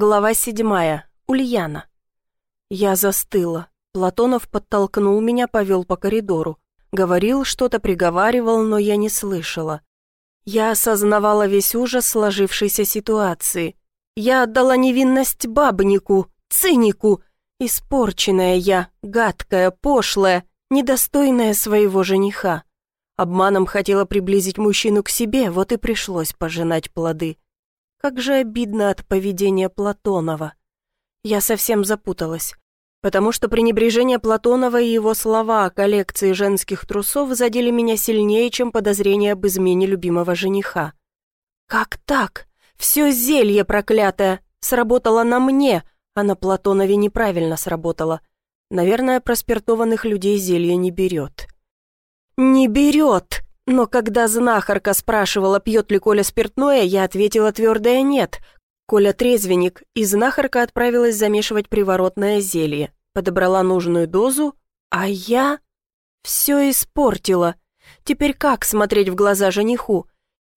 Глава седьмая. Ульяна. Я застыла. Платонов подтолкнул меня, повел по коридору. Говорил, что-то приговаривал, но я не слышала. Я осознавала весь ужас сложившейся ситуации. Я отдала невинность бабнику, цинику. Испорченная я, гадкая, пошлая, недостойная своего жениха. Обманом хотела приблизить мужчину к себе, вот и пришлось пожинать плоды. Как же обидно от поведения Платонова. Я совсем запуталась, потому что пренебрежение Платонова и его слова о коллекции женских трусов задели меня сильнее, чем подозрение об измене любимого жениха. Как так? Все зелье проклятое сработало на мне, а на Платонове неправильно сработало. Наверное, проспиртованных людей зелье не берет. «Не берет!» Но когда знахарка спрашивала, пьет ли Коля спиртное, я ответила твердое «нет». Коля трезвенник, и знахарка отправилась замешивать приворотное зелье. Подобрала нужную дозу, а я... Все испортила. Теперь как смотреть в глаза жениху?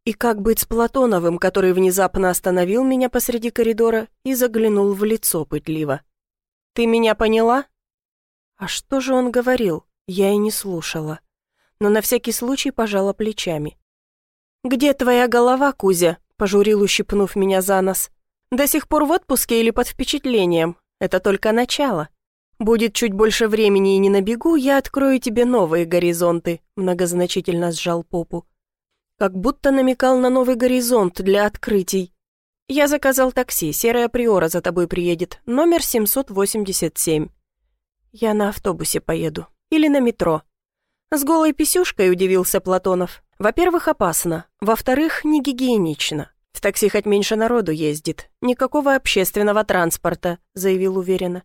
И как быть с Платоновым, который внезапно остановил меня посреди коридора и заглянул в лицо пытливо? «Ты меня поняла?» А что же он говорил? Я и не слушала но на всякий случай пожала плечами. «Где твоя голова, Кузя?» – пожурил, ущипнув меня за нос. «До сих пор в отпуске или под впечатлением? Это только начало. Будет чуть больше времени и не на бегу, я открою тебе новые горизонты», – многозначительно сжал попу. Как будто намекал на новый горизонт для открытий. «Я заказал такси, серая приора за тобой приедет, номер 787». «Я на автобусе поеду. Или на метро», с голой писюшкой удивился Платонов. Во-первых, опасно. Во-вторых, не гигиенично. В такси хоть меньше народу ездит. Никакого общественного транспорта, заявил уверенно.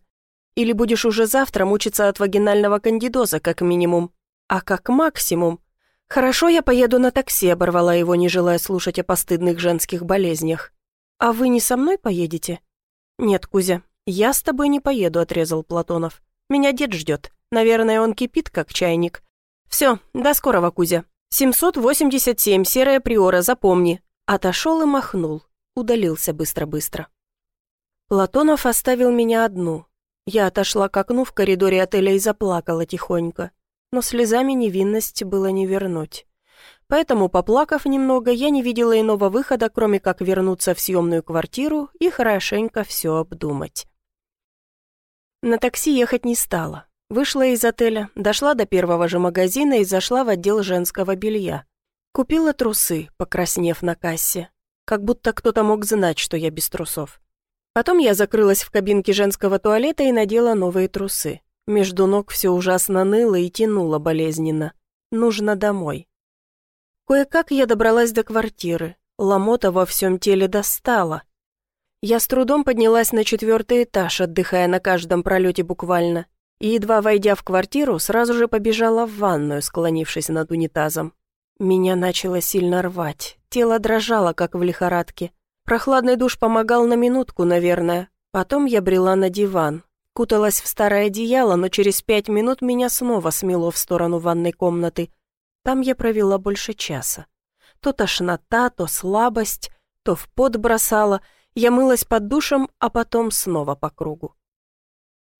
Или будешь уже завтра мучиться от вагинального кандидоза, как минимум. А как максимум. Хорошо, я поеду на такси, оборвала его, не желая слушать о постыдных женских болезнях. А вы не со мной поедете? Нет, Кузя, я с тобой не поеду, отрезал Платонов. Меня дед ждет. Наверное, он кипит, как чайник. «Все, до скорого, Кузя. 787, серая приора, запомни». Отошел и махнул. Удалился быстро-быстро. Платонов оставил меня одну. Я отошла к окну в коридоре отеля и заплакала тихонько. Но слезами невинности было не вернуть. Поэтому, поплакав немного, я не видела иного выхода, кроме как вернуться в съемную квартиру и хорошенько все обдумать. На такси ехать не стала. Вышла из отеля, дошла до первого же магазина и зашла в отдел женского белья. Купила трусы, покраснев на кассе. Как будто кто-то мог знать, что я без трусов. Потом я закрылась в кабинке женского туалета и надела новые трусы. Между ног все ужасно ныло и тянуло болезненно. Нужно домой. Кое-как я добралась до квартиры. Ломота во всем теле достала. Я с трудом поднялась на четвертый этаж, отдыхая на каждом пролете буквально, и, едва войдя в квартиру, сразу же побежала в ванную, склонившись над унитазом. Меня начало сильно рвать, тело дрожало, как в лихорадке. Прохладный душ помогал на минутку, наверное. Потом я брела на диван, куталась в старое одеяло, но через пять минут меня снова смело в сторону ванной комнаты. Там я провела больше часа. То тошнота, то слабость, то в пот бросала. Я мылась под душем, а потом снова по кругу.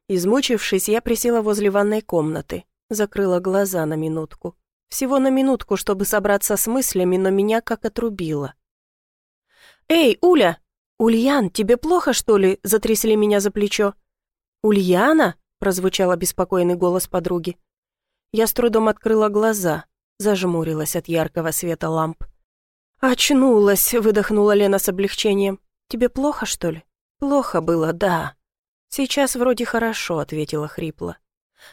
Измучившись, я присела возле ванной комнаты, закрыла глаза на минутку. Всего на минутку, чтобы собраться с мыслями, но меня как отрубило. «Эй, Уля! Ульян, тебе плохо, что ли?» — затрясли меня за плечо. «Ульяна?» — прозвучал обеспокоенный голос подруги. Я с трудом открыла глаза, зажмурилась от яркого света ламп. «Очнулась!» — выдохнула Лена с облегчением. «Тебе плохо, что ли?» «Плохо было, да». «Сейчас вроде хорошо», — ответила хрипло.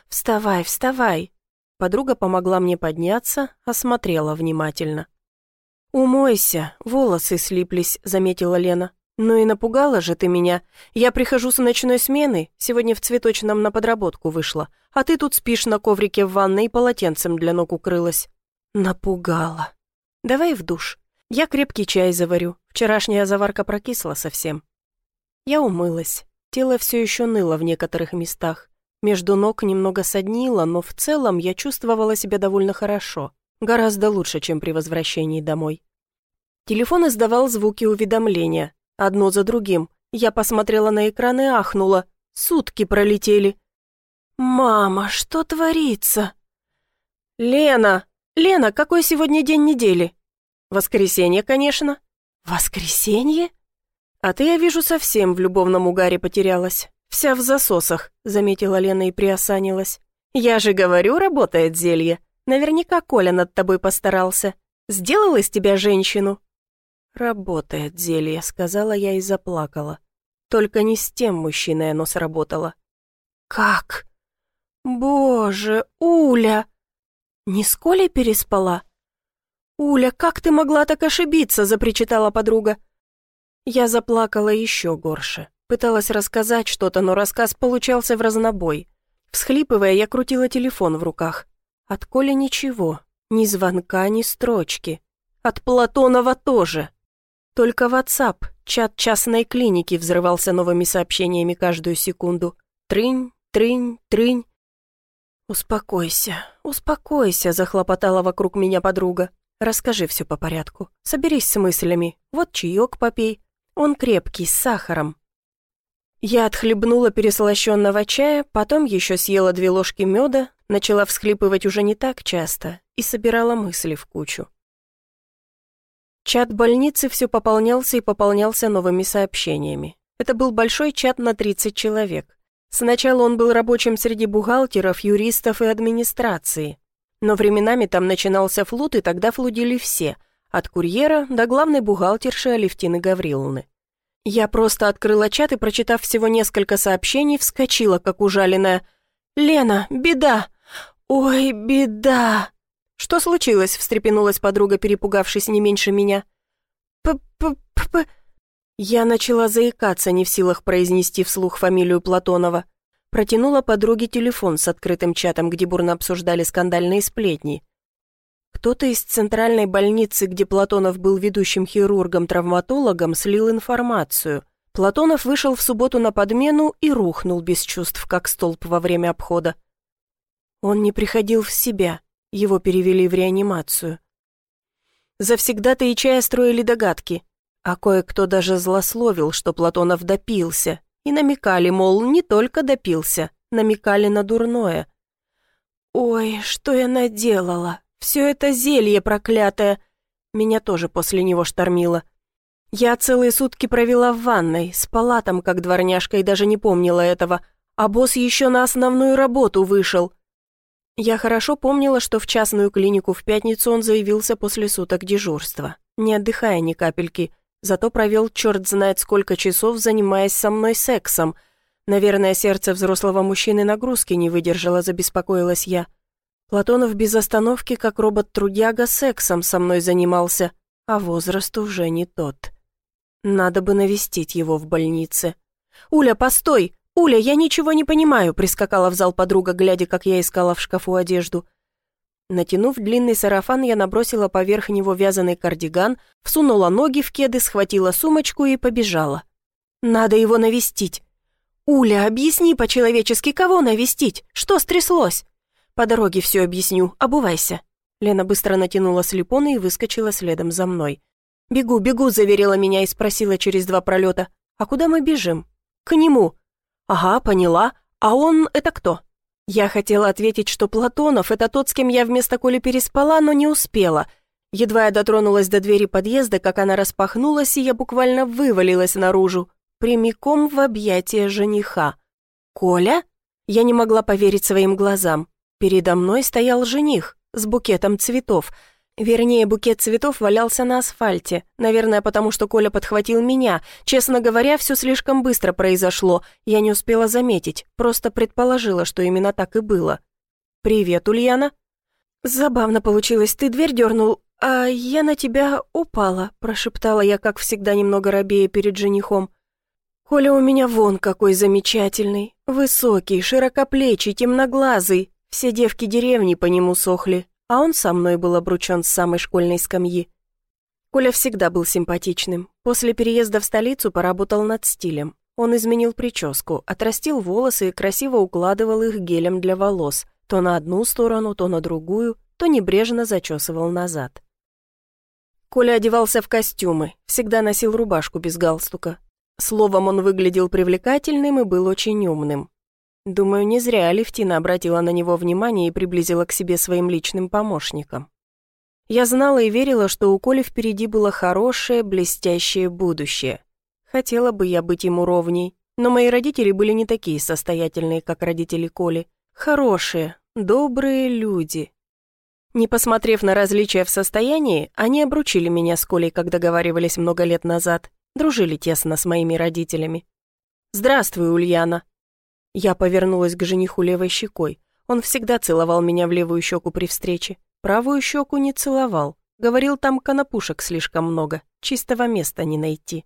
«Вставай, вставай!» Подруга помогла мне подняться, осмотрела внимательно. «Умойся, волосы слиплись», — заметила Лена. «Ну и напугала же ты меня. Я прихожу с ночной смены, сегодня в цветочном на подработку вышла, а ты тут спишь на коврике в ванной и полотенцем для ног укрылась». «Напугала. Давай в душ. Я крепкий чай заварю. Вчерашняя заварка прокисла совсем». Я умылась. Тело все еще ныло в некоторых местах. Между ног немного соднило, но в целом я чувствовала себя довольно хорошо. Гораздо лучше, чем при возвращении домой. Телефон издавал звуки уведомления. Одно за другим. Я посмотрела на экран и ахнула. Сутки пролетели. «Мама, что творится?» «Лена! Лена, какой сегодня день недели?» «Воскресенье, конечно». «Воскресенье?» «А ты, я вижу, совсем в любовном угаре потерялась. Вся в засосах», — заметила Лена и приосанилась. «Я же говорю, работает зелье. Наверняка Коля над тобой постарался. Сделал из тебя женщину?» «Работает зелье», — сказала я и заплакала. Только не с тем мужчиной оно сработало. «Как? Боже, Уля!» «Не с Колей переспала?» «Уля, как ты могла так ошибиться?» — запричитала подруга. Я заплакала еще горше. Пыталась рассказать что-то, но рассказ получался в разнобой. Всхлипывая, я крутила телефон в руках. От Коли ничего, ни звонка, ни строчки. От Платонова тоже. Только WhatsApp, чат частной клиники, взрывался новыми сообщениями каждую секунду. Трынь, трынь, трынь. «Успокойся, успокойся», — захлопотала вокруг меня подруга. «Расскажи все по порядку. Соберись с мыслями. Вот чаек попей. Он крепкий, с сахаром». Я отхлебнула переслащенного чая, потом еще съела две ложки меда, начала всхлипывать уже не так часто и собирала мысли в кучу. Чат больницы все пополнялся и пополнялся новыми сообщениями. Это был большой чат на 30 человек. Сначала он был рабочим среди бухгалтеров, юристов и администрации. Но временами там начинался флут, и тогда флудили все, от курьера до главной бухгалтерши Алевтины Гавриловны. Я просто открыла чат и, прочитав всего несколько сообщений, вскочила, как ужаленная. «Лена, беда! Ой, беда!» «Что случилось?» — встрепенулась подруга, перепугавшись не меньше меня. «П-п-п-п...» Я начала заикаться, не в силах произнести вслух фамилию Платонова. Протянула подруге телефон с открытым чатом, где бурно обсуждали скандальные сплетни. Кто-то из центральной больницы, где Платонов был ведущим хирургом-травматологом, слил информацию. Платонов вышел в субботу на подмену и рухнул без чувств, как столб во время обхода. Он не приходил в себя, его перевели в реанимацию. Завсегда-то и чая строили догадки, а кое-кто даже злословил, что Платонов допился, и намекали, мол, не только допился, намекали на дурное. «Ой, что я наделала!» Все это зелье проклятое. Меня тоже после него штормило. Я целые сутки провела в ванной, спала там, как дворняжка, и даже не помнила этого. А босс еще на основную работу вышел. Я хорошо помнила, что в частную клинику в пятницу он заявился после суток дежурства, не отдыхая ни капельки, зато провел черт знает сколько часов, занимаясь со мной сексом. Наверное, сердце взрослого мужчины нагрузки не выдержало, забеспокоилась я. Платонов без остановки, как робот-трудяга, сексом со мной занимался, а возраст уже не тот. Надо бы навестить его в больнице. «Уля, постой! Уля, я ничего не понимаю!» прискакала в зал подруга, глядя, как я искала в шкафу одежду. Натянув длинный сарафан, я набросила поверх него вязаный кардиган, всунула ноги в кеды, схватила сумочку и побежала. «Надо его навестить!» «Уля, объясни по-человечески, кого навестить? Что стряслось?» «По дороге все объясню, обувайся». Лена быстро натянула слепоны и выскочила следом за мной. «Бегу, бегу», — заверила меня и спросила через два пролета. «А куда мы бежим?» «К нему». «Ага, поняла. А он — это кто?» Я хотела ответить, что Платонов — это тот, с кем я вместо Коли переспала, но не успела. Едва я дотронулась до двери подъезда, как она распахнулась, и я буквально вывалилась наружу, прямиком в объятия жениха. «Коля?» Я не могла поверить своим глазам. Передо мной стоял жених с букетом цветов. Вернее, букет цветов валялся на асфальте. Наверное, потому что Коля подхватил меня. Честно говоря, все слишком быстро произошло. Я не успела заметить, просто предположила, что именно так и было. «Привет, Ульяна». «Забавно получилось, ты дверь дернул, а я на тебя упала», прошептала я, как всегда, немного робея перед женихом. «Коля у меня вон какой замечательный, высокий, широкоплечий, темноглазый, все девки деревни по нему сохли, а он со мной был обручен с самой школьной скамьи. Коля всегда был симпатичным. После переезда в столицу поработал над стилем. Он изменил прическу, отрастил волосы и красиво укладывал их гелем для волос, то на одну сторону, то на другую, то небрежно зачесывал назад. Коля одевался в костюмы, всегда носил рубашку без галстука. Словом, он выглядел привлекательным и был очень умным. Думаю, не зря Алевтина обратила на него внимание и приблизила к себе своим личным помощником. Я знала и верила, что у Коли впереди было хорошее, блестящее будущее. Хотела бы я быть ему ровней, но мои родители были не такие состоятельные, как родители Коли. Хорошие, добрые люди. Не посмотрев на различия в состоянии, они обручили меня с Колей, как договаривались много лет назад, дружили тесно с моими родителями. «Здравствуй, Ульяна». Я повернулась к жениху левой щекой. Он всегда целовал меня в левую щеку при встрече. Правую щеку не целовал. Говорил, там конопушек слишком много, чистого места не найти.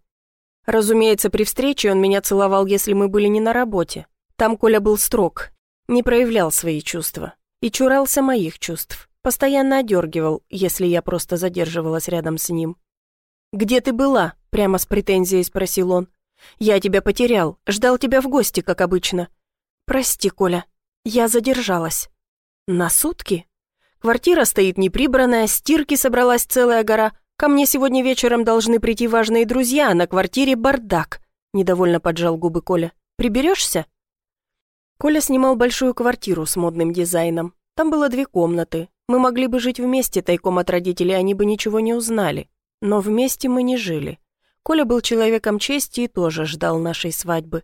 Разумеется, при встрече он меня целовал, если мы были не на работе. Там Коля был строг, не проявлял свои чувства и чурался моих чувств. Постоянно одергивал, если я просто задерживалась рядом с ним. «Где ты была?» — прямо с претензией спросил он. «Я тебя потерял, ждал тебя в гости, как обычно». «Прости, Коля, я задержалась». «На сутки?» Квартира стоит неприбранная, стирки собралась целая гора. Ко мне сегодня вечером должны прийти важные друзья, а на квартире бардак. Недовольно поджал губы Коля. Приберешься? Коля снимал большую квартиру с модным дизайном. Там было две комнаты. Мы могли бы жить вместе тайком от родителей, они бы ничего не узнали. Но вместе мы не жили. Коля был человеком чести и тоже ждал нашей свадьбы.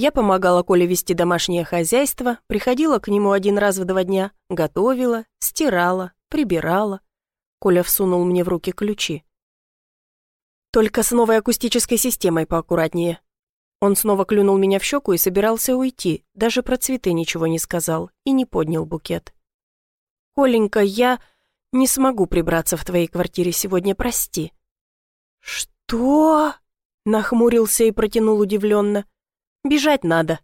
Я помогала Коле вести домашнее хозяйство, приходила к нему один раз в два дня, готовила, стирала, прибирала. Коля всунул мне в руки ключи. «Только с новой акустической системой поаккуратнее». Он снова клюнул меня в щеку и собирался уйти, даже про цветы ничего не сказал и не поднял букет. «Коленька, я не смогу прибраться в твоей квартире сегодня, прости». «Что?» — нахмурился и протянул удивленно. Бежать надо».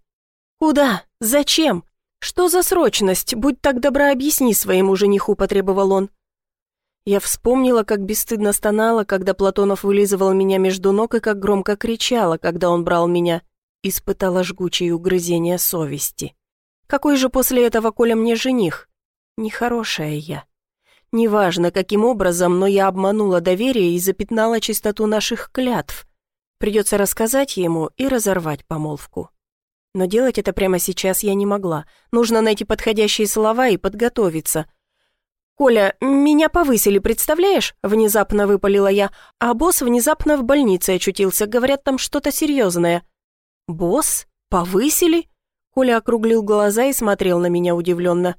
«Куда? Зачем? Что за срочность? Будь так добра, объясни своему жениху», — потребовал он. Я вспомнила, как бесстыдно стонала, когда Платонов вылизывал меня между ног и как громко кричала, когда он брал меня. Испытала жгучее угрызение совести. Какой же после этого Коля мне жених? Нехорошая я. Неважно, каким образом, но я обманула доверие и запятнала чистоту наших клятв. Придется рассказать ему и разорвать помолвку. Но делать это прямо сейчас я не могла. Нужно найти подходящие слова и подготовиться. «Коля, меня повысили, представляешь?» Внезапно выпалила я, а босс внезапно в больнице очутился. Говорят, там что-то серьезное. «Босс? Повысили?» Коля округлил глаза и смотрел на меня удивленно.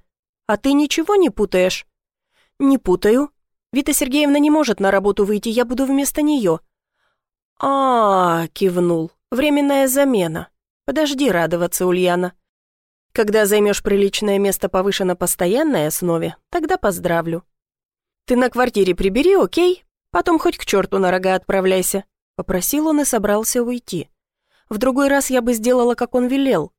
«А ты ничего не путаешь?» «Не путаю. Вита Сергеевна не может на работу выйти, я буду вместо нее а, кивнул. «Временная замена. Подожди радоваться, Ульяна. Когда займешь приличное место повыше на постоянной основе, тогда поздравлю. Ты на квартире прибери, окей? Потом хоть к черту на рога отправляйся». Попросил он и собрался уйти. В другой раз я бы сделала, как он велел.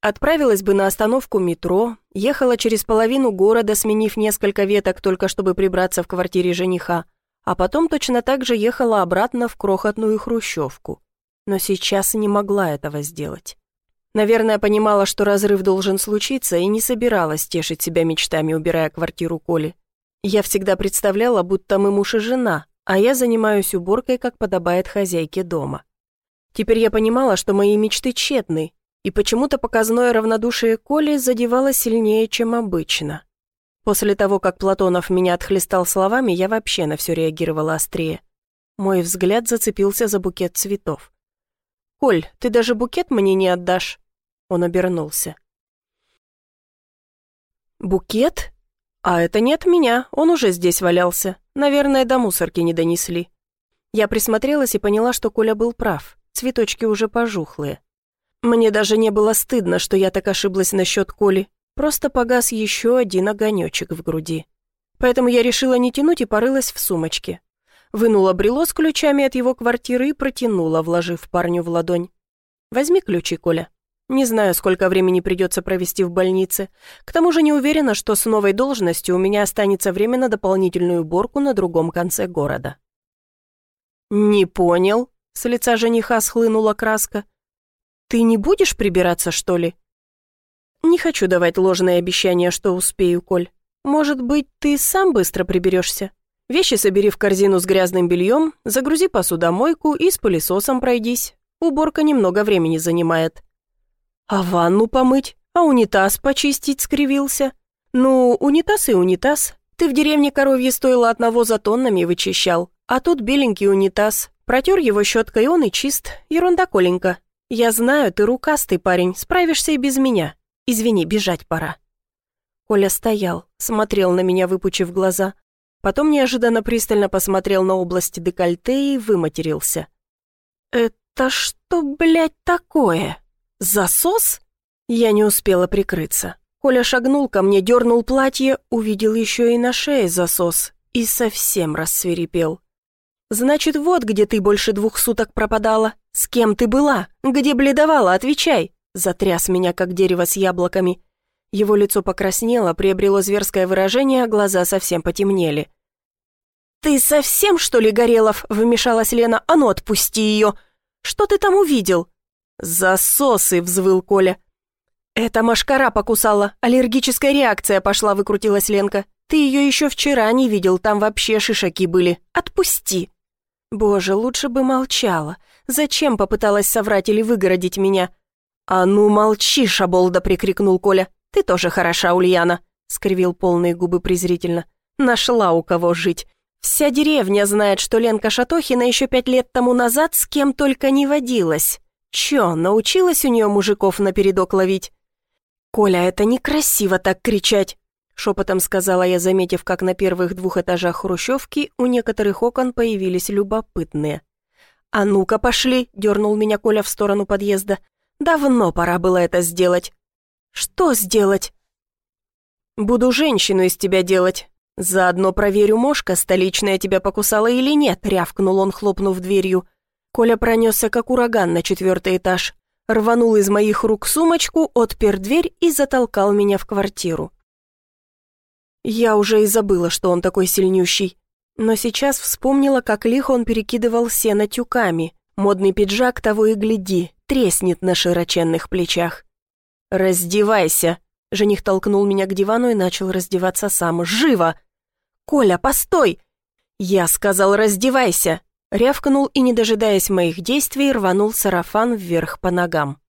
Отправилась бы на остановку метро, ехала через половину города, сменив несколько веток, только чтобы прибраться в квартире жениха, а потом точно так же ехала обратно в крохотную хрущевку. Но сейчас не могла этого сделать. Наверное, понимала, что разрыв должен случиться, и не собиралась тешить себя мечтами, убирая квартиру Коли. Я всегда представляла, будто мы муж и жена, а я занимаюсь уборкой, как подобает хозяйке дома. Теперь я понимала, что мои мечты тщетны, и почему-то показное равнодушие Коли задевало сильнее, чем обычно. После того, как Платонов меня отхлестал словами, я вообще на все реагировала острее. Мой взгляд зацепился за букет цветов. «Коль, ты даже букет мне не отдашь?» Он обернулся. «Букет? А это не от меня, он уже здесь валялся. Наверное, до мусорки не донесли». Я присмотрелась и поняла, что Коля был прав. Цветочки уже пожухлые. Мне даже не было стыдно, что я так ошиблась насчет Коли. Просто погас еще один огонечек в груди. Поэтому я решила не тянуть и порылась в сумочке. Вынула брело с ключами от его квартиры и протянула, вложив парню в ладонь. «Возьми ключи, Коля. Не знаю, сколько времени придется провести в больнице. К тому же не уверена, что с новой должностью у меня останется время на дополнительную уборку на другом конце города». «Не понял», — с лица жениха схлынула краска. «Ты не будешь прибираться, что ли?» «Не хочу давать ложные обещания, что успею, Коль. Может быть, ты сам быстро приберешься? Вещи собери в корзину с грязным бельем, загрузи посудомойку и с пылесосом пройдись. Уборка немного времени занимает». «А ванну помыть? А унитаз почистить?» — скривился. «Ну, унитаз и унитаз. Ты в деревне коровье стоило от навоза тоннами вычищал, а тут беленький унитаз. Протер его щеткой, он и чист. Ерунда, Коленька. Я знаю, ты рукастый парень, справишься и без меня. Извини, бежать пора». Коля стоял, смотрел на меня, выпучив глаза. Потом неожиданно пристально посмотрел на область декольте и выматерился. «Это что, блядь, такое? Засос?» Я не успела прикрыться. Коля шагнул ко мне, дернул платье, увидел еще и на шее засос и совсем рассверепел. «Значит, вот где ты больше двух суток пропадала. С кем ты была? Где бледовала? Отвечай!» Затряс меня, как дерево с яблоками. Его лицо покраснело, приобрело зверское выражение, а глаза совсем потемнели. «Ты совсем, что ли, Горелов?» — вмешалась Лена. «А ну, отпусти ее! Что ты там увидел?» «Засосы!» — взвыл Коля. «Это машкара покусала, аллергическая реакция пошла», — выкрутилась Ленка. «Ты ее еще вчера не видел, там вообще шишаки были. Отпусти!» «Боже, лучше бы молчала. Зачем попыталась соврать или выгородить меня?» «А ну молчи, шаболда!» — прикрикнул Коля. «Ты тоже хороша, Ульяна!» — скривил полные губы презрительно. «Нашла у кого жить. Вся деревня знает, что Ленка Шатохина еще пять лет тому назад с кем только не водилась. Че, научилась у нее мужиков напередок ловить?» «Коля, это некрасиво так кричать!» Шепотом сказала я, заметив, как на первых двух этажах хрущевки у некоторых окон появились любопытные. «А ну-ка, пошли!» — дернул меня Коля в сторону подъезда. «Давно пора было это сделать». «Что сделать?» «Буду женщину из тебя делать. Заодно проверю, мошка столичная тебя покусала или нет», — рявкнул он, хлопнув дверью. Коля пронесся, как ураган, на четвертый этаж. Рванул из моих рук сумочку, отпер дверь и затолкал меня в квартиру. Я уже и забыла, что он такой сильнющий. Но сейчас вспомнила, как лихо он перекидывал сено тюками. Модный пиджак того и гляди, треснет на широченных плечах. «Раздевайся!» Жених толкнул меня к дивану и начал раздеваться сам. «Живо!» «Коля, постой!» «Я сказал, раздевайся!» Рявкнул и, не дожидаясь моих действий, рванул сарафан вверх по ногам.